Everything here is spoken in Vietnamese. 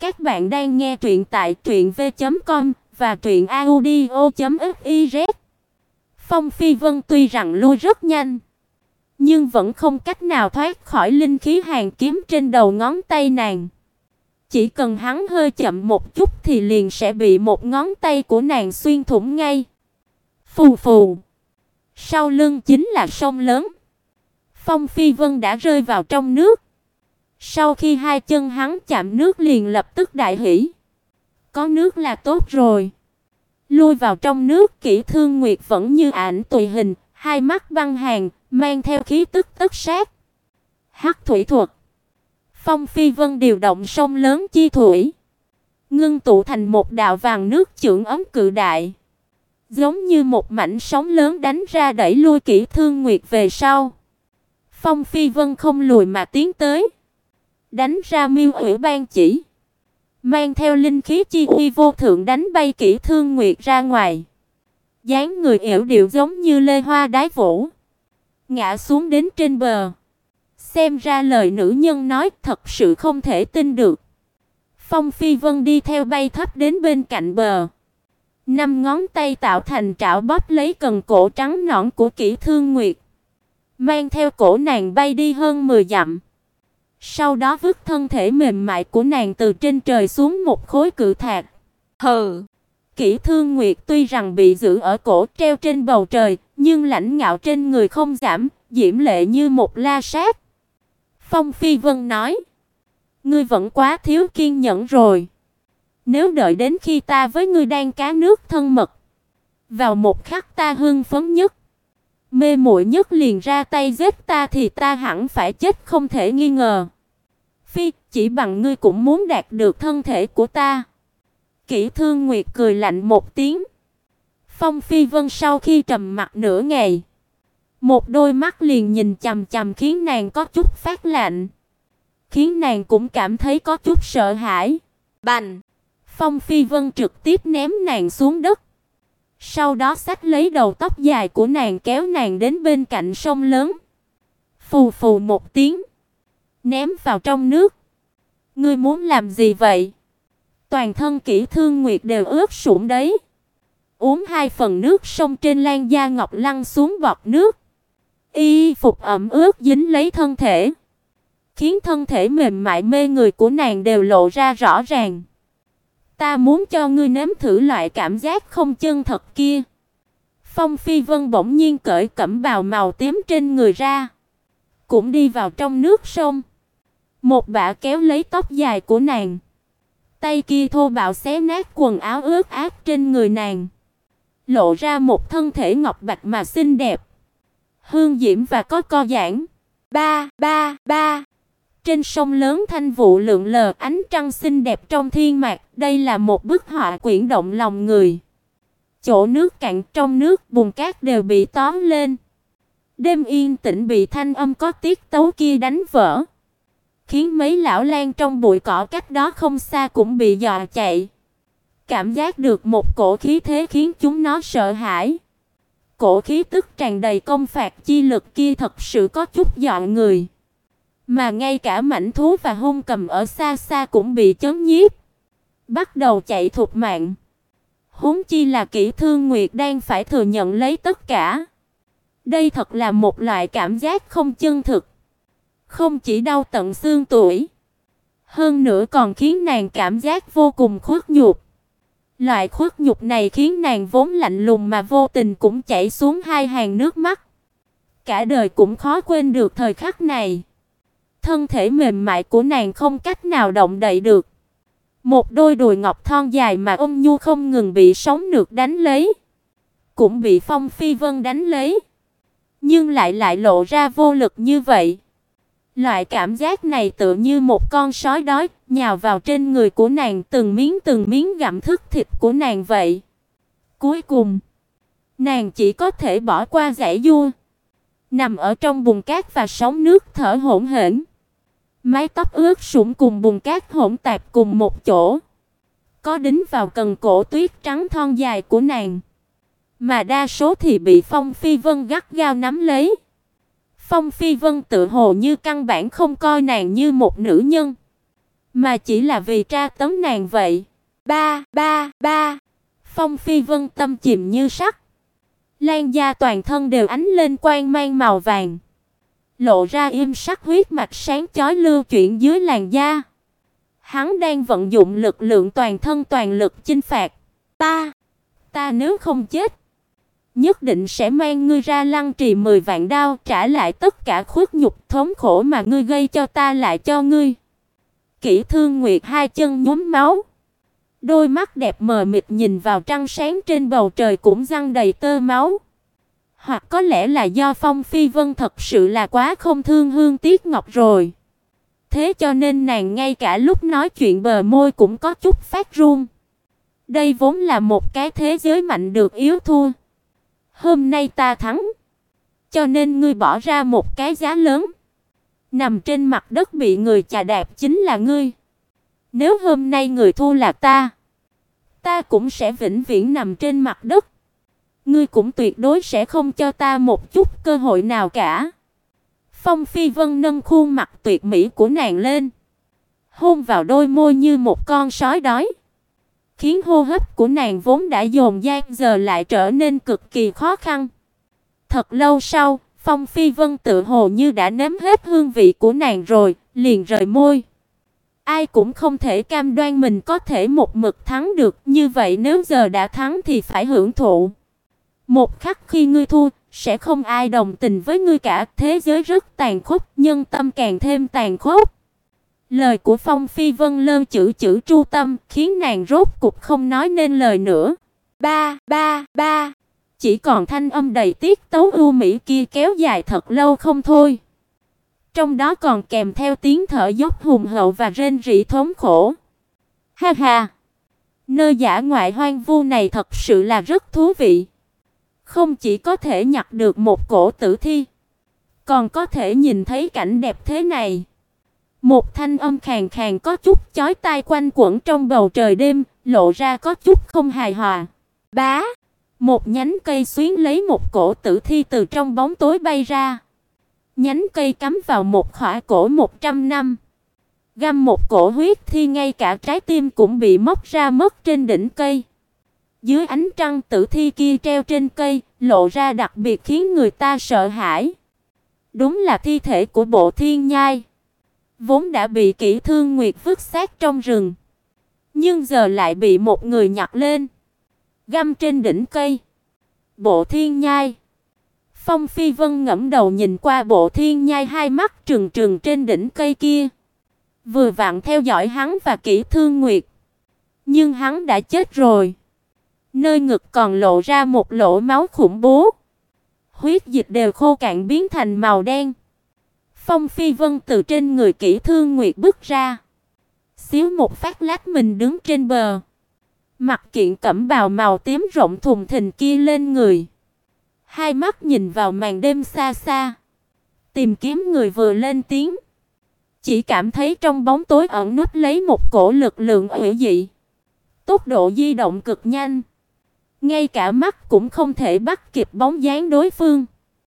Các bạn đang nghe truyện tại truyệnv.com và truyệnaudio.fiz. Phong Phi Vân tuy rằng lui rất nhanh, nhưng vẫn không cách nào thoát khỏi linh khí hàng kiếm trên đầu ngón tay nàng. Chỉ cần hắn hơi chậm một chút thì liền sẽ bị một ngón tay của nàng xuyên thủng ngay. Phù phù. Sau lưng chính là sông lớn. Phong Phi Vân đã rơi vào trong nước. Sau khi hai chân hắn chạm nước liền lập tức đại hỉ. Có nước là tốt rồi. Lui vào trong nước, Kỷ Thương Nguyệt vẫn như ảnh tùy hình, hai mắt băng hàn, mang theo khí tức tất sát. Hắc thủy thuật. Phong Phi Vân điều động sông lớn chi thủy, ngưng tụ thành một đạo vàng nước chưởng ấm cự đại, giống như một mảnh sóng lớn đánh ra đẩy lui Kỷ Thương Nguyệt về sau. Phong Phi Vân không lùi mà tiến tới, đánh ra Miêu Ủy ban chỉ, mang theo linh khí chi uy vô thượng đánh bay kỹ Thương Nguyệt ra ngoài. Dáng người yểu điệu giống như lê hoa đái vũ, ngã xuống đến trên bờ. Xem ra lời nữ nhân nói thật sự không thể tin được. Phong Phi Vân đi theo bay thấp đến bên cạnh bờ. Năm ngón tay tạo thành trảo bóp lấy cần cổ trắng nõn của Kỷ Thương Nguyệt, mang theo cổ nàng bay đi hơn 10 dặm. Sau đó vứt thân thể mềm mại của nàng từ trên trời xuống một khối cự thạch. Hừ. Kỷ Thương Nguyệt tuy rằng bị giữ ở cổ treo trên bầu trời, nhưng lãnh ngạo trên người không giảm, diễm lệ như một la sát. Phong Phi Vân nói: "Ngươi vẫn quá thiếu kiên nhẫn rồi. Nếu đợi đến khi ta với ngươi đang cá nước thân mật, vào một khắc ta hưng phấn nhất, mê muội nhất liền ra tay giết ta thì ta hẳn phải chết không thể nghi ngờ. Phi, chỉ bằng ngươi cũng muốn đạt được thân thể của ta." Kỷ Thương Nguyệt cười lạnh một tiếng. Phong Phi Vân sau khi trầm mặt nửa ngày, một đôi mắt liền nhìn chằm chằm khiến nàng có chút phát lạnh, khiến nàng cũng cảm thấy có chút sợ hãi. Bành! Phong Phi Vân trực tiếp ném nàng xuống đất. Sau đó xách lấy đầu tóc dài của nàng kéo nàng đến bên cạnh sông lớn. Phù phù một tiếng, ném vào trong nước. Ngươi muốn làm gì vậy? Toàn thân Kỷ Thương Nguyệt đều ướt sũng đấy. Uống hai phần nước sông trên lan da ngọc lăn xuống bọt nước. Y phục ẩm ướt dính lấy thân thể, khiến thân thể mềm mại mê người của nàng đều lộ ra rõ ràng. Ta muốn cho ngươi nếm thử loại cảm giác không chân thật kia. Phong Phi Vân bỗng nhiên cởi cẩm bào màu tím trên người ra, cũng đi vào trong nước sông. Một bả kéo lấy tóc dài của nàng, tay kia thô bạo xé nát quần áo ướt át trên người nàng, lộ ra một thân thể ngọc bạch mà xinh đẹp hương diễm và có co giãn. Ba, ba, ba. Trên sông lớn thanh vụ lượn lờ ánh trăng xinh đẹp trong thiên mạc, đây là một bức họa quyển động lòng người. Chỗ nước cạn trong nước bùn cát đều bị tóm lên. Đêm yên tĩnh bị thanh âm có tiết tấu kia đánh vỡ, khiến mấy lão lang trong bụi cỏ cách đó không xa cũng bị dọa chạy. Cảm giác được một cổ khí thế khiến chúng nó sợ hãi. Cổ khí tức tràn đầy công phạt chi lực kia thật sự có chút dọa người. Mà ngay cả mảnh thú và hung cầm ở xa xa cũng bị chấn nhiếp, bắt đầu chạy thục mạng. Huống chi là Kỷ Thương Nguyệt đang phải thừa nhận lấy tất cả. Đây thật là một loại cảm giác không chân thực, không chỉ đau tận xương tủy, hơn nữa còn khiến nàng cảm giác vô cùng khuất nhục. Loại khuất nhục này khiến nàng vốn lạnh lùng mà vô tình cũng chảy xuống hai hàng nước mắt. Cả đời cũng khó quên được thời khắc này. Thân thể mềm mại của nàng không cách nào động đậy được. Một đôi đùi ngọc thon dài mà ôm nhu không ngừng bị sóng nước đánh lấy, cũng bị Phong Phi Vân đánh lấy, nhưng lại lại lộ ra vô lực như vậy. Loại cảm giác này tựa như một con sói đói nhào vào trên người của nàng từng miếng từng miếng gặm thức thịt của nàng vậy. Cuối cùng, nàng chỉ có thể bỏ qua giải du, nằm ở trong bùn cát và sóng nước thở hổn hển. Mái tóc ướt sũng cùng bùn cát hỗn tạp cùng một chỗ, có đính vào cần cổ tuyết trắng thon dài của nàng, mà đa số thì bị Phong Phi Vân gắt gao nắm lấy. Phong Phi Vân tự hồ như căn bản không coi nàng như một nữ nhân, mà chỉ là vì tra tấn nàng vậy. Ba, ba, ba. Phong Phi Vân tâm chìm như sắt. Lan da toàn thân đều ánh lên quang mang màu vàng, lộ ra im sắc huyết mạch sáng chói lưu chuyển dưới làn da. Hắn đang vận dụng lực lượng toàn thân toàn lực chinh phạt. Ta, ta nếu không chết, nhất định sẽ mang ngươi ra lăng trì 10 vạn đao, trả lại tất cả khuất nhục thống khổ mà ngươi gây cho ta lại cho ngươi. Kỷ Thương Nguyệt hai chân nhuốm máu, đôi mắt đẹp mờ mịt nhìn vào trăng sáng trên bầu trời cũng răng đầy tơ máu. Hoặc có lẽ là do Phong Phi Vân thật sự là quá không thương Hương Tiết Ngọc rồi. Thế cho nên nàng ngay cả lúc nói chuyện bờ môi cũng có chút phát run. Đây vốn là một cái thế giới mạnh được yếu thua. Hôm nay ta thắng, cho nên ngươi bỏ ra một cái giá lớn. Nằm trên mặt đất bị người chà đạp chính là ngươi. Nếu hôm nay người thua là ta, ta cũng sẽ vĩnh viễn nằm trên mặt đất. Ngươi cũng tuyệt đối sẽ không cho ta một chút cơ hội nào cả. Phong Phi Vân nâng khuôn mặt tuyệt mỹ của nàng lên, hôn vào đôi môi như một con sói đói, khiến hô hấp của nàng vốn đã dồn dang giờ lại trở nên cực kỳ khó khăn. Thật lâu sau, Phong Phi Vân tự hồ như đã nếm hết hương vị của nàng rồi, liền rời môi. Ai cũng không thể cam đoan mình có thể một mực thắng được, như vậy nếu giờ đã thắng thì phải hưởng thụ. Một khắc khi ngươi thua, sẽ không ai đồng tình với ngươi cả, thế giới rất tàn khốc, nhân tâm càng thêm tàn khốc. Lời của Phong Phi Vân lơ chữ chữ tru tâm, khiến nàng rốt cục không nói nên lời nữa. Ba, ba, ba. Chỉ còn thanh âm đầy tiết tấu ưu mỹ kia kéo dài thật lâu không thôi. Trong đó còn kèm theo tiếng thở dốc hùng hậu và rên rỉ thống khổ. Ha ha. Nơi giả ngoại hoang vu này thật sự là rất thú vị. Không chỉ có thể nhặt được một cổ tử thi, còn có thể nhìn thấy cảnh đẹp thế này. Một thanh âm khàn khàn có chút chói tai quanh quẩn trong bầu trời đêm, lộ ra có chút không hài hòa. Bá, một nhánh cây xuyến lấy một cổ tử thi từ trong bóng tối bay ra. Nhánh cây cắm vào một khỏa cổ 100 năm. Găm một cổ huyết thi ngay cả trái tim cũng bị móc ra mất trên đỉnh cây. Dưới ánh trăng tử thi kia treo trên cây, lộ ra đặc biệt khiến người ta sợ hãi. Đúng là thi thể của bộ thiên nhai. Vốn đã bị kỹ thương nguyệt vứt xác trong rừng. Nhưng giờ lại bị một người nhặt lên. Găm trên đỉnh cây. Bộ thiên nhai. Phong Phi Vân ngẫm đầu nhìn qua bộ thiên nhai hai mắt trừng trừng trên đỉnh cây kia. Vừa vặn theo dõi hắn và kỹ thương nguyệt. Nhưng hắn đã chết rồi. Nơi ngực còn lộ ra một lỗ máu khủng bố. Huyết dịch đều khô cạn biến thành màu đen. Phong Phi Vân từ trên người kỹ thương nguyệt bước ra. Xíu một phát lát mình đứng trên bờ. Mặc kiện cẩm bào màu tím rộng thùng thình kia lên người. Hai mắt nhìn vào màn đêm xa xa. Tìm kiếm người vừa lên tiếng. Chỉ cảm thấy trong bóng tối ẩn núp lấy một cổ lực lượng hủy dị. Tốc độ di động cực nhanh. Ngay cả mắt cũng không thể bắt kịp bóng dáng đối phương.